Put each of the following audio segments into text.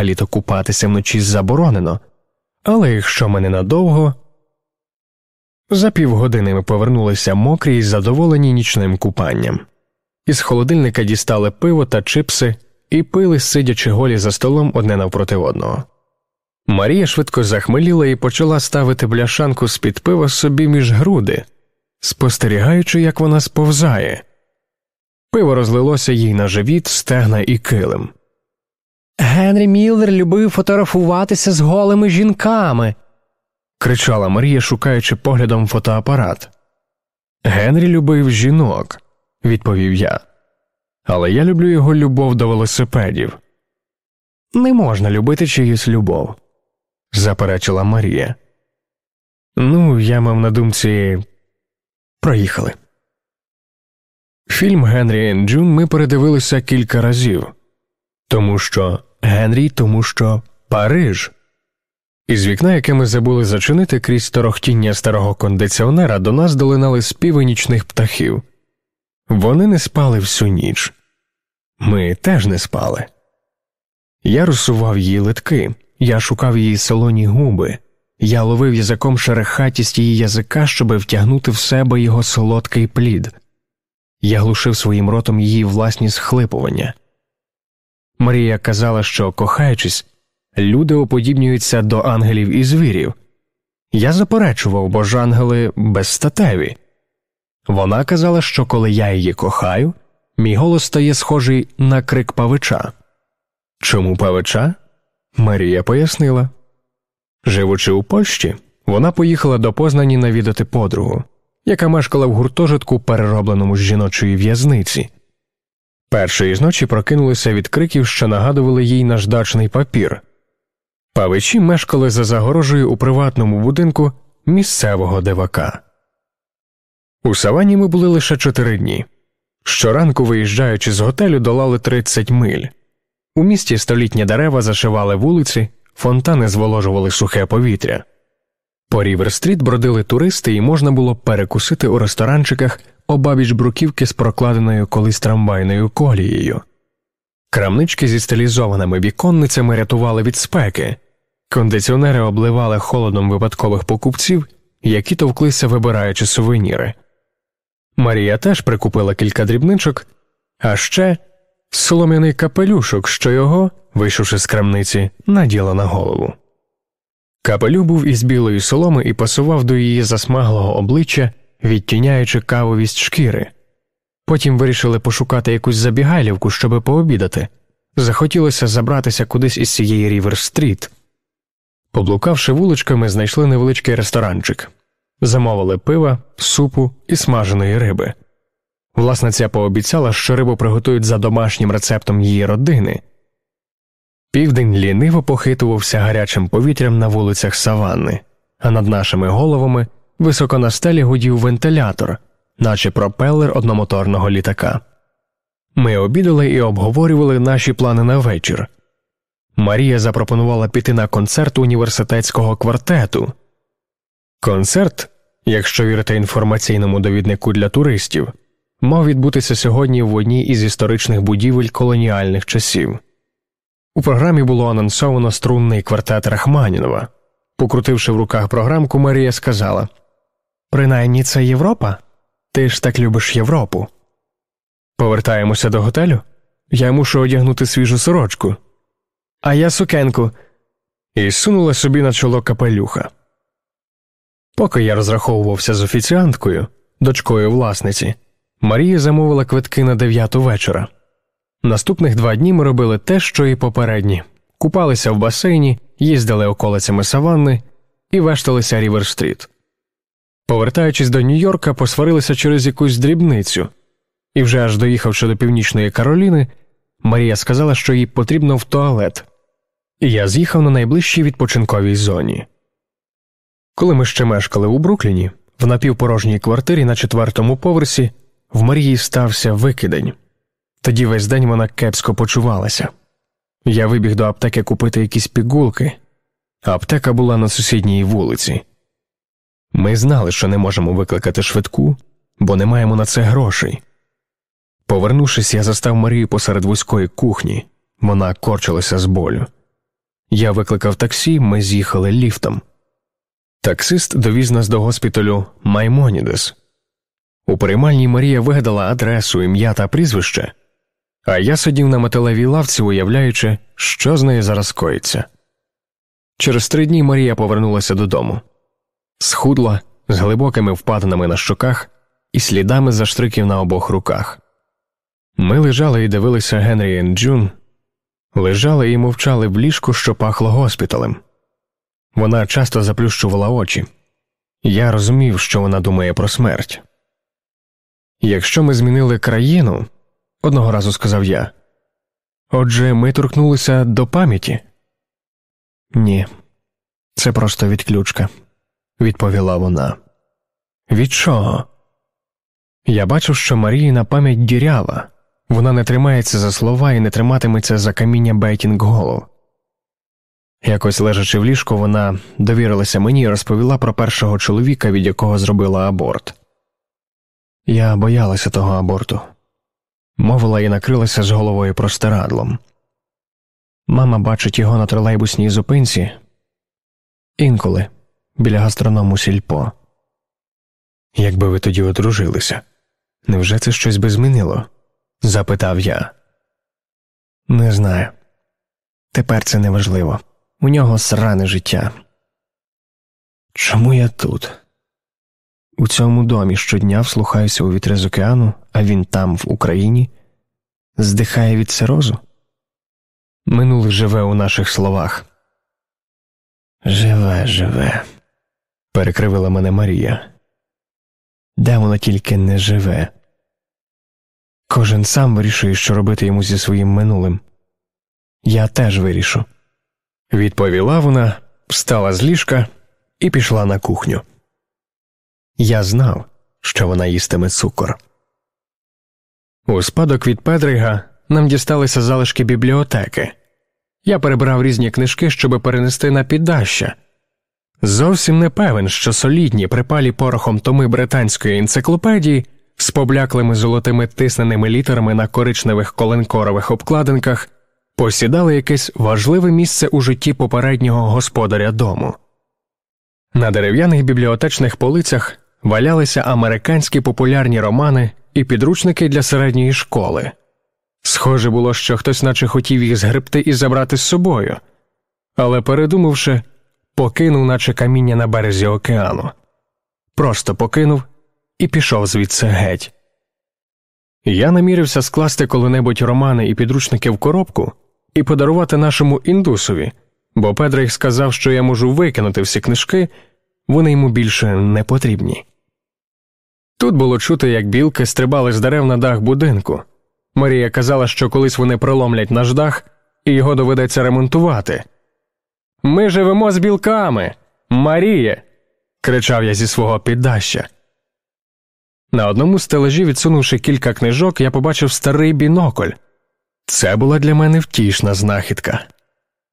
взагалі-то купатися вночі заборонено, але якщо ми ненадовго. За півгодини ми повернулися мокрі і задоволені нічним купанням. Із холодильника дістали пиво та чипси і пили, сидячи голі за столом одне навпроти одного. Марія швидко захмеліла і почала ставити бляшанку з під пива собі між груди, спостерігаючи, як вона сповзає. Пиво розлилося їй на живіт, стегна і килим. Генрі Міллер любив фотографуватися з голими жінками. кричала Марія, шукаючи поглядом фотоапарат. Генрі любив жінок, відповів я. Але я люблю його любов до велосипедів. Не можна любити чиюсь любов, заперечила Марія. Ну, я мав на думці. Проїхали. Фільм Генрі і Джун ми передивилися кілька разів, тому що Генрі, тому що Париж. Із вікна, яке ми забули зачинити крізь торохтіння старого кондиціонера, до нас долинали співи нічних птахів. Вони не спали всю ніч. Ми теж не спали. Я розсував її литки, я шукав її солоні губи, я ловив язиком шерехатість її язика, щоби втягнути в себе його солодкий плід. Я глушив своїм ротом її власні схлипування. Марія казала, що, кохаючись, люди уподібнюються до ангелів і звірів. Я заперечував, бо ж ангели безстатеві. Вона казала, що коли я її кохаю, мій голос стає схожий на крик павича. Чому павича? Марія пояснила. Живучи у Польщі, вона поїхала до Познані навідати подругу, яка мешкала в гуртожитку, переробленому з жіночої в'язниці. Першої з ночі прокинулися від криків, що нагадували їй наждачний папір. Павичі мешкали за загорожею у приватному будинку місцевого дивака. У савані ми були лише чотири дні. Щоранку, виїжджаючи з готелю, долали 30 миль. У місті столітні дерева зашивали вулиці, фонтани зволожували сухе повітря. По Рівер-стріт бродили туристи, і можна було перекусити у ресторанчиках обабіч бруківки з прокладеною колись трамвайною колією. Крамнички зі стилізованими віконницями рятували від спеки, кондиціонери обливали холодом випадкових покупців, які товклися, вибираючи сувеніри. Марія теж прикупила кілька дрібничок, а ще солом'яний капелюшок, що його, вийшовши з крамниці, наділа на голову. Капелю був із білої соломи і пасував до її засмаглого обличчя, відтіняючи кавовість шкіри. Потім вирішили пошукати якусь забігайлівку, щоби пообідати. Захотілося забратися кудись із цієї Рівер-стріт. Поблукавши вуличками, знайшли невеличкий ресторанчик, замовили пива, супу і смаженої риби. Власниця пообіцяла, що рибу приготують за домашнім рецептом її родини. Південь ліниво похитувався гарячим повітрям на вулицях Саванни, а над нашими головами високо на стелі гудів вентилятор, наче пропелер одномоторного літака. Ми обідали і обговорювали наші плани на вечір. Марія запропонувала піти на концерт університетського квартету. Концерт, якщо вірити інформаційному довіднику для туристів, мав відбутися сьогодні в одній із історичних будівель колоніальних часів. У програмі було анонсовано струнний квартет Рахманінова. Покрутивши в руках програмку, Марія сказала Принаймні це Європа? Ти ж так любиш Європу. Повертаємося до готелю. Я мушу одягнути свіжу сорочку. А я сукенку. І сунула собі на чоло капелюха. Поки я розраховувався з офіціанткою, дочкою власниці, Марія замовила квитки на дев'яту вечора. Наступних два дні ми робили те, що і попередні купалися в басейні, їздили околицями Саванни і вешталися Рівер-стріт. Повертаючись до Нью-Йорка, посварилися через якусь дрібницю, і вже аж доїхавши до Північної Кароліни, Марія сказала, що їй потрібно в туалет, і я з'їхав на найближчій відпочинковій зоні. Коли ми ще мешкали у Брукліні, в напівпорожній квартирі на четвертому поверсі, в Марії стався викидень. Тоді весь день вона кепсько почувалася. Я вибіг до аптеки купити якісь пігулки, аптека була на сусідній вулиці. Ми знали, що не можемо викликати швидку, бо не маємо на це грошей. Повернувшись, я застав Марію посеред вузької кухні, вона корчилася з болю. Я викликав таксі, ми з'їхали ліфтом. Таксист довіз нас до госпіталю Маймонідес. У приймальній Марія вигадала адресу, ім'я та прізвище, а я сидів на металевій лавці, уявляючи, що з нею зараз коїться. Через три дні Марія повернулася додому, схудла з глибокими впадинами на щоках і слідами заштриків на обох руках. Ми лежали і дивилися Генрі і Джун, лежали і мовчали в ліжку, що пахло госпіталем. Вона часто заплющувала очі. Я розумів, що вона думає про смерть. Якщо ми змінили країну, одного разу сказав я. Отже, ми торкнулися до пам'яті? Ні, це просто відключка, відповіла вона. Від чого? Я бачу, що Маріїна пам'ять дірява, вона не тримається за слова і не триматиметься за каміння Бейтінґ Голлов. Якось лежачи в ліжку, вона довірилася мені і розповіла про першого чоловіка, від якого зробила аборт. Я боялася того аборту, мовила і накрилася з головою простирадлом. Мама бачить його на тролейбусній зупинці інколи біля гастроному сільпо. Якби ви тоді одружилися, невже це щось би змінило? запитав я. Не знаю. Тепер це неважливо. У нього сране життя. Чому я тут? У цьому домі щодня вслухаюся у вітри з океану, а він там, в Україні, здихає від сирозу? Минуле живе у наших словах. Живе, живе, перекривила мене Марія. Де воно тільки не живе? Кожен сам вирішує, що робити йому зі своїм минулим. Я теж вирішу. Відповіла вона, встала з ліжка і пішла на кухню. Я знав, що вона їстиме цукор. У спадок від Педрига нам дісталися залишки бібліотеки. Я перебрав різні книжки, щоб перенести на піддаща. Зовсім не певен, що солідні, припалі порохом томи британської енциклопедії з побляклими золотими тисненими літерами на коричневих коленкорових обкладинках посідали якесь важливе місце у житті попереднього господаря дому. На дерев'яних бібліотечних полицях валялися американські популярні романи і підручники для середньої школи. Схоже було, що хтось наче хотів їх згребти і забрати з собою, але, передумавши, покинув, наче каміння на березі океану, просто покинув і пішов звідси геть. Я намірився скласти коли-небудь романи і підручники в коробку і подарувати нашому індусові, бо Педрик сказав, що я можу викинути всі книжки, вони йому більше не потрібні. Тут було чути, як білки стрибали з дерев на дах будинку. Марія казала, що колись вони проломлять наш дах, і його доведеться ремонтувати. Ми живемо з білками. Маріє. кричав я зі свого піддаща. На одному стележі, відсунувши кілька книжок, я побачив старий бінокль. Це була для мене втішна знахідка.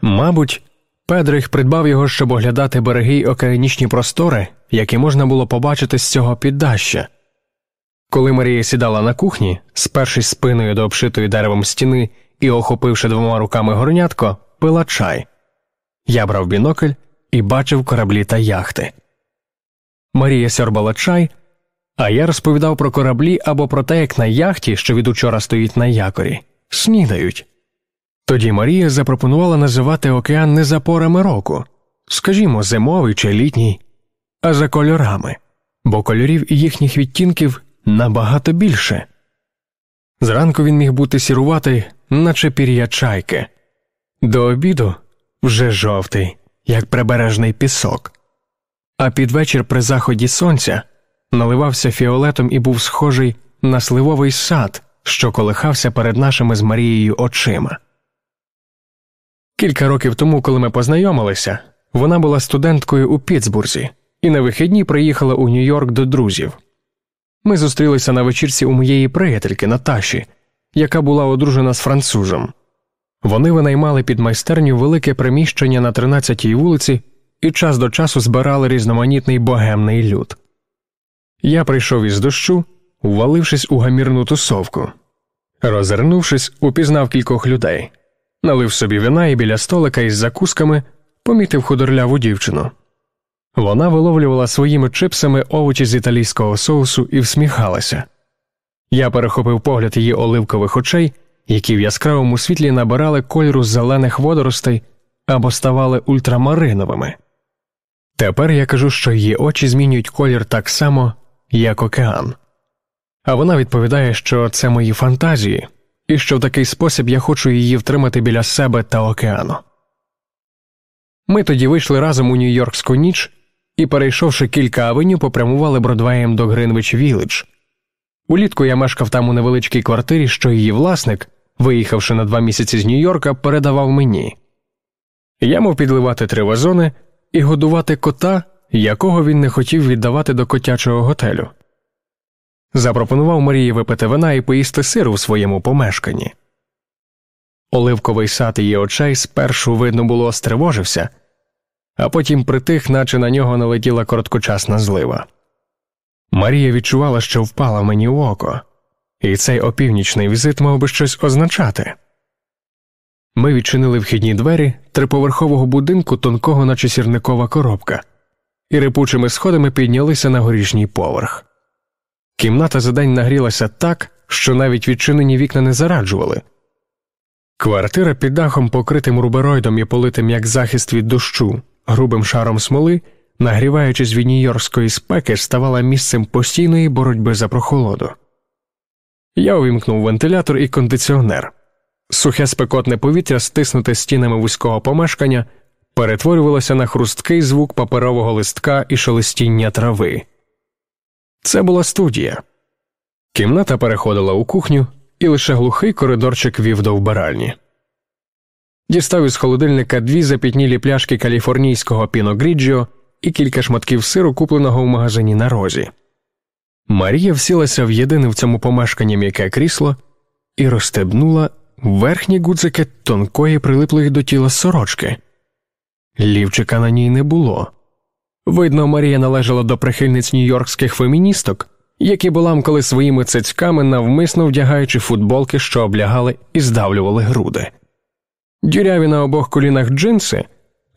Мабуть, Педрих придбав його, щоб оглядати береги й океанічні простори, які можна було побачити з цього піддаща. Коли Марія сідала на кухні, спершись спиною до обшитої деревом стіни і охопивши двома руками горнятко, пила чай. Я брав бінокль і бачив кораблі та яхти. Марія сьорбала чай, а я розповідав про кораблі або про те, як на яхті, що від учора стоїть на якорі, снідають. Тоді Марія запропонувала називати океан не за порами року, скажімо, зимовий чи літній, а за кольорами, бо кольорів і їхніх відтінків набагато більше. Зранку він міг бути сіруватий, наче пір'я чайки, до обіду вже жовтий, як прибережний пісок, а під вечір при заході сонця наливався фіолетом і був схожий на сливовий сад, що колихався перед нашими з Марією очима. Кілька років тому, коли ми познайомилися, вона була студенткою у Пітсбурзі і на вихідні приїхала у Нью-Йорк до друзів. Ми зустрілися на вечірці у моєї приятельки Наташі, яка була одружена з французом. Вони винаймали під майстерню велике приміщення на 13-й вулиці і час до часу збирали різноманітний богемний люд. Я прийшов із дощу, увалившись у гамірну тусовку. Розвернувшись, упізнав кількох людей налив собі вина і біля столика із закусками помітив худорляву дівчину. Вона виловлювала своїми чипсами овочі з італійського соусу і всміхалася. Я перехопив погляд її оливкових очей, які в яскравому світлі набирали кольору зелених водоростей або ставали ультрамариновими. Тепер я кажу, що її очі змінюють колір так само, як океан. А вона відповідає, що це мої фантазії, і що в такий спосіб я хочу її втримати біля себе та океану. Ми тоді вийшли разом у Нью-Йоркську ніч і, перейшовши кілька авеню, попрямували Бродвеєм до Гринвич Вілледж. Улітку я мешкав там у невеличкій квартирі, що її власник, виїхавши на два місяці з Нью-Йорка, передавав мені. Я мав підливати три вазони і годувати кота, якого він не хотів віддавати до котячого готелю. Запропонував Марії випити вина і поїсти сиру в своєму помешканні. Оливковий сад її очей спершу, видно було, стривожився, а потім притих, наче на нього налетіла короткочасна злива. Марія відчувала, що впала мені в око, і цей опівнічний візит мав би щось означати. Ми відчинили вхідні двері триповерхового будинку тонкого, наче сірникова коробка, і рипучими сходами піднялися на горішній поверх. Кімната за день нагрілася так, що навіть відчинені вікна не зараджували. Квартира під дахом, покритим рубероїдом і политим як захист від дощу, грубим шаром смоли, нагріваючись від нью-йоркської спеки, ставала місцем постійної боротьби за прохолоду. Я увімкнув вентилятор і кондиціонер. Сухе спекотне повітря, стиснуте стінами вузького помешкання, перетворювалося на хрусткий звук паперового листка і шелестіння трави. Це була студія. Кімната переходила у кухню, і лише глухий коридорчик вів до вбиральні. Дістав із холодильника дві запітнілі пляшки каліфорнійського піногріджіо і кілька шматків сиру, купленого в магазині на розі. Марія всілася в єдине в цьому помешканні м'яке крісло і розстебнула верхні гудзики тонкої прилиплої до тіла сорочки. Лівчика на ній не було. Видно, Марія належала до прихильниць нью-йоркських феміністок, які буламкали своїми цицьками, навмисно вдягаючи футболки, що облягали і здавлювали груди. Дюряві на обох колінах джинси,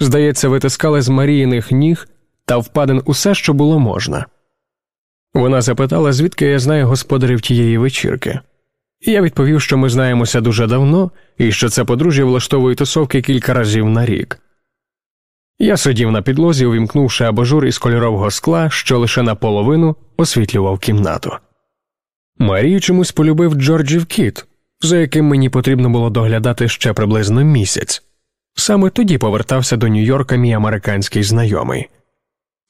здається, витискали з Маріїних ніг та впаден усе, що було можна. Вона запитала, звідки я знаю господарів тієї вечірки. І я відповів, що ми знаємося дуже давно і що це подружжя влаштовує тусовки кілька разів на рік. Я сидів на підлозі, увімкнувши абажур із кольорового скла, що лише наполовину освітлював кімнату. Марію чомусь полюбив Джорджів кіт, за яким мені потрібно було доглядати ще приблизно місяць. Саме тоді повертався до Нью-Йорка мій американський знайомий.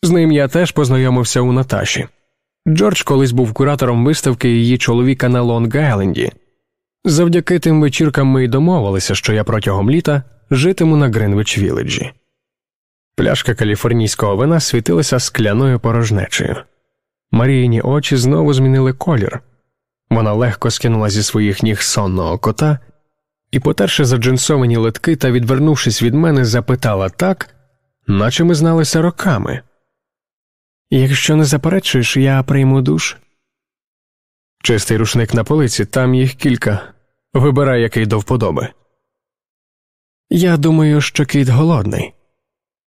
З ним я теж познайомився у Наташі. Джордж колись був куратором виставки її чоловіка на Лонг-Айленді. Завдяки тим вечіркам ми й домовилися, що я протягом літа житиму на Гринвич Віледжі. Пляшка каліфорнійського вина світилася скляною порожнечею. Маріїні очі знову змінили колір. Вона легко скинула зі своїх ніг сонного кота і, потерши заджинсовані литки та відвернувшись від мене, запитала так, наче ми зналися роками. Якщо не заперечуєш, я прийму душ. Чистий рушник на полиці, там їх кілька. Вибирай, який до вподоби. Я думаю, що кіт голодний.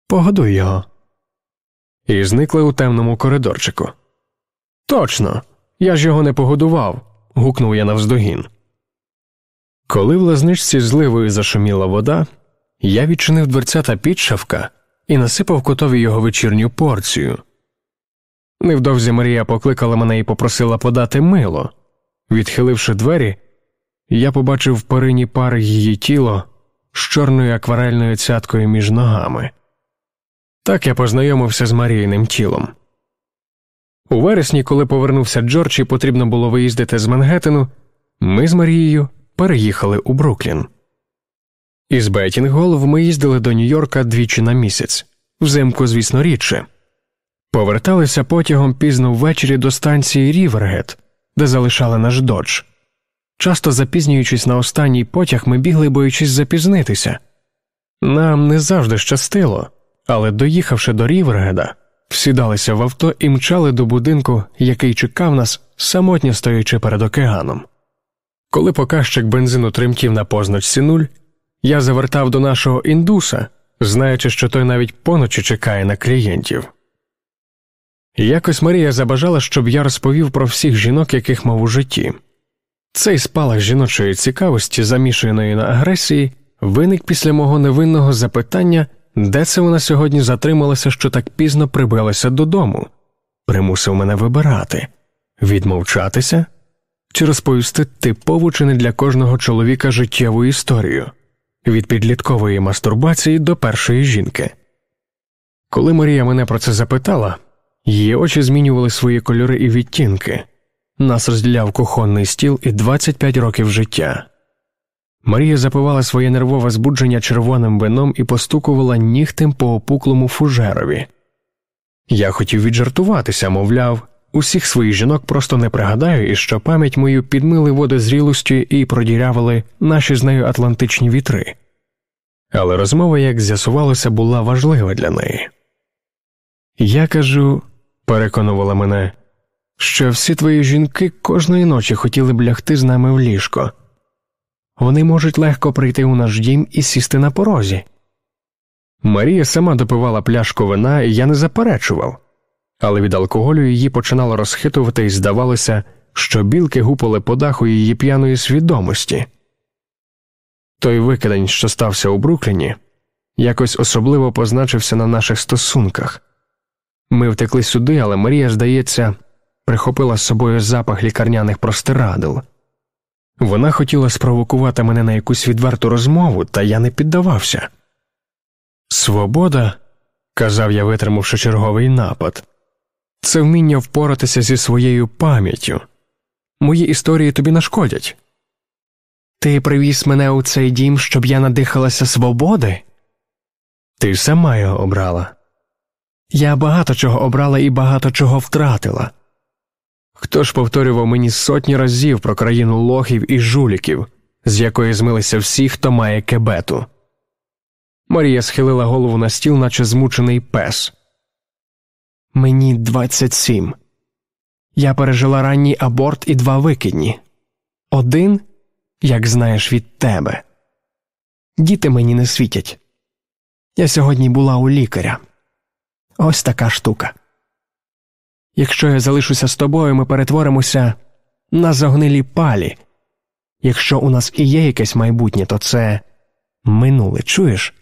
Погодуй його. І зникли у темному коридорчику. Точно, я ж його не погодував. гукнув я навздогін. Коли в лазничці зливою зашуміла вода, я відчинив дверцята підшавка і насипав котові його вечірню порцію. Невдовзі Марія покликала мене і попросила подати мило. Відхиливши двері, я побачив в перині пари її тіло з чорною акварельною цяткою між ногами. Так я познайомився з Маріїним тілом. У вересні, коли повернувся Джордж і потрібно було виїздити з Мангеттену, ми з Марією переїхали у Бруклін. Із Беттінгголов ми їздили до Нью-Йорка двічі на місяць, взимку, звісно, рідше. Поверталися потягом пізно ввечері до станції Рівергет, де залишали наш додж. Часто запізнюючись на останній потяг, ми бігли, боючись запізнитися. Нам не завжди щастило, але, доїхавши до Рівергеда, всідалися в авто і мчали до будинку, який чекав нас, самотньо стоячи перед океаном. Коли показчик бензину тремтів на позначці нуль, Я завертав до нашого індуса, знаючи, що той навіть поночі чекає на клієнтів. Якось Марія забажала, щоб я розповів про всіх жінок, яких мав у житті. Цей спалах жіночої цікавості, замішаної на агресії, виник після мого невинного запитання, де це вона сьогодні затрималася, що так пізно прибилася додому, примусив мене вибирати відмовчатися чи розповісти типову чи не для кожного чоловіка життєву історію від підліткової мастурбації до першої жінки. Коли Марія мене про це запитала, її очі змінювали свої кольори і відтінки. Нас розділяв кухонний стіл і 25 років життя. Марія запивала своє нервове збудження червоним вином і постукувала нігтем по опуклому фужерові. Я хотів віджартуватися, мовляв, усіх своїх жінок просто не пригадаю, і що пам'ять мою підмили води зрілості і продірявили наші з нею атлантичні вітри. Але розмова, як з'ясувалося, була важлива для неї. Я кажу, переконувала мене що всі твої жінки кожної ночі хотіли б лягти з нами в ліжко. Вони можуть легко прийти у наш дім і сісти на порозі. Марія сама допивала пляшку вина, і я не заперечував, але від алкоголю її починало розхитувати, і здавалося, що білки гупали по даху її п'яної свідомості. Той викидень, що стався у Брукліні, якось особливо позначився на наших стосунках. Ми втекли сюди, але Марія, здається, прихопила з собою запах лікарняних простирадил. Вона хотіла спровокувати мене на якусь відверту розмову, та я не піддавався. Свобода, казав я, витримавши черговий напад, це вміння впоратися зі своєю пам'яттю. Мої історії тобі нашкодять. Ти привіз мене у цей дім, щоб я надихалася свободи? Ти сама його обрала. Я багато чого обрала і багато чого втратила. Хто ж повторював мені сотні разів про країну лохів і жуліків, з якої змилися всі, хто має кебету? Марія схилила голову на стіл, наче змучений пес. Мені двадцять сім. Я пережила ранній аборт і два викидні. Один, як знаєш, від тебе. Діти мені не світять. Я сьогодні була у лікаря. Ось така штука. Якщо я залишуся з тобою, ми перетворимося на загнилі палі. Якщо у нас і є якесь майбутнє, то це минуле, чуєш?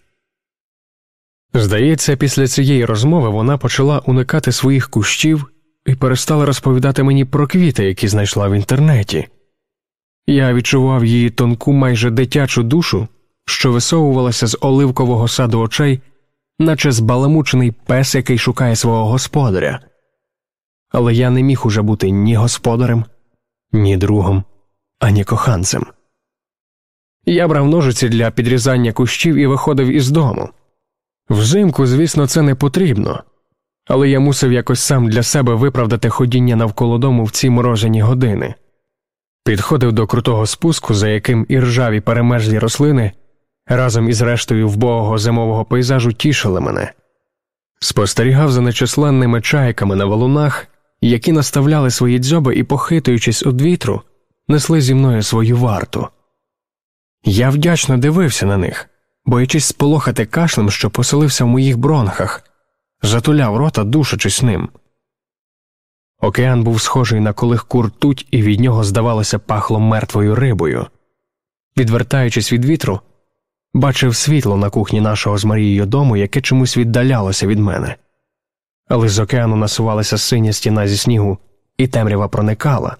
Здається, після цієї розмови вона почала уникати своїх кущів і перестала розповідати мені про квіти, які знайшла в інтернеті. Я відчував її тонку, майже дитячу душу, що висовувалася з оливкового саду очей, наче збаламучений пес, який шукає свого господаря але я не міг уже бути ні господарем, ні другом, ані коханцем. Я брав ножиці для підрізання кущів і виходив із дому. Взимку, звісно, це не потрібно, але я мусив якось сам для себе виправдати ходіння навколо дому в ці морожені години. Підходив до крутого спуску, за яким і ржаві перемежлі рослини разом із рештою вбогого зимового пейзажу тішили мене, спостерігав за нечисленними чайками на валунах які наставляли свої дзьоби і, похитуючись від вітру, несли зі мною свою варту. Я вдячно дивився на них, боячись сполохати кашлем, що поселився в моїх бронхах, затуляв рота, душачись ним. Океан був схожий на колихку ртуть, і від нього, здавалося, пахло мертвою рибою. Відвертаючись від вітру, бачив світло на кухні нашого з Марією дому, яке чомусь віддалялося від мене але з океану насувалася синя стіна зі снігу, і темрява проникала,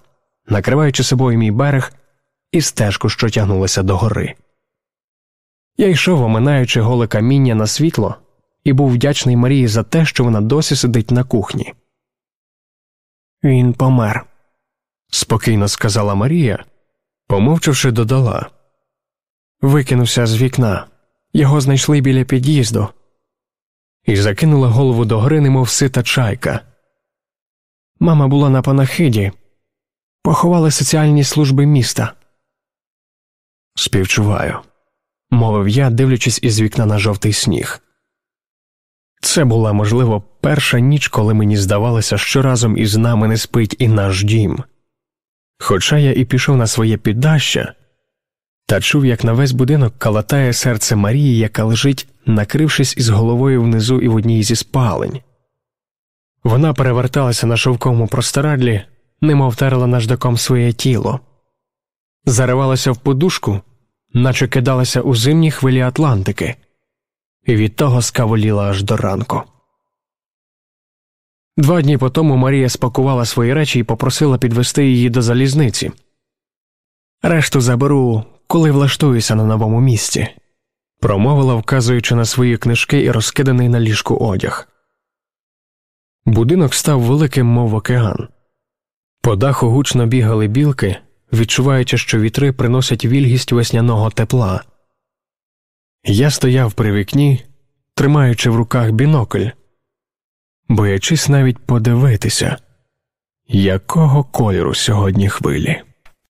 накриваючи собою мій берег і стежку, що тягнулася до гори. Я йшов, оминаючи голе каміння на світло, і був вдячний Марії за те, що вона досі сидить на кухні. Він помер, спокійно сказала Марія, помовчавши, додала. Викинувся з вікна. Його знайшли біля під'їзду і закинула голову до гри, немов сита чайка. Мама була на панахиді, поховали соціальні служби міста. Співчуваю, мовив я, дивлячись із вікна на жовтий сніг. Це була, можливо, перша ніч, коли мені здавалося, що разом із нами не спить і наш дім. Хоча я і пішов на своє піддаща, та чув, як на весь будинок калатає серце Марії, яка лежить, накрившись із головою внизу і в одній зі спалень. Вона переверталася на шовковому простирадлі, немов терла наждаком своє тіло, заривалася в подушку, наче кидалася у зимні хвилі Атлантики, і від того скаволіла аж до ранку. Два дні по тому Марія спакувала свої речі і попросила підвести її до залізниці. Решту заберу, коли влаштуюся на новому місці, промовила, вказуючи на свої книжки і розкиданий на ліжку одяг. Будинок став великим, мов океан. По даху гучно бігали білки, відчуваючи, що вітри приносять вільгість весняного тепла. Я стояв при вікні, тримаючи в руках бінокль, боячись навіть подивитися, якого кольору сьогодні хвилі.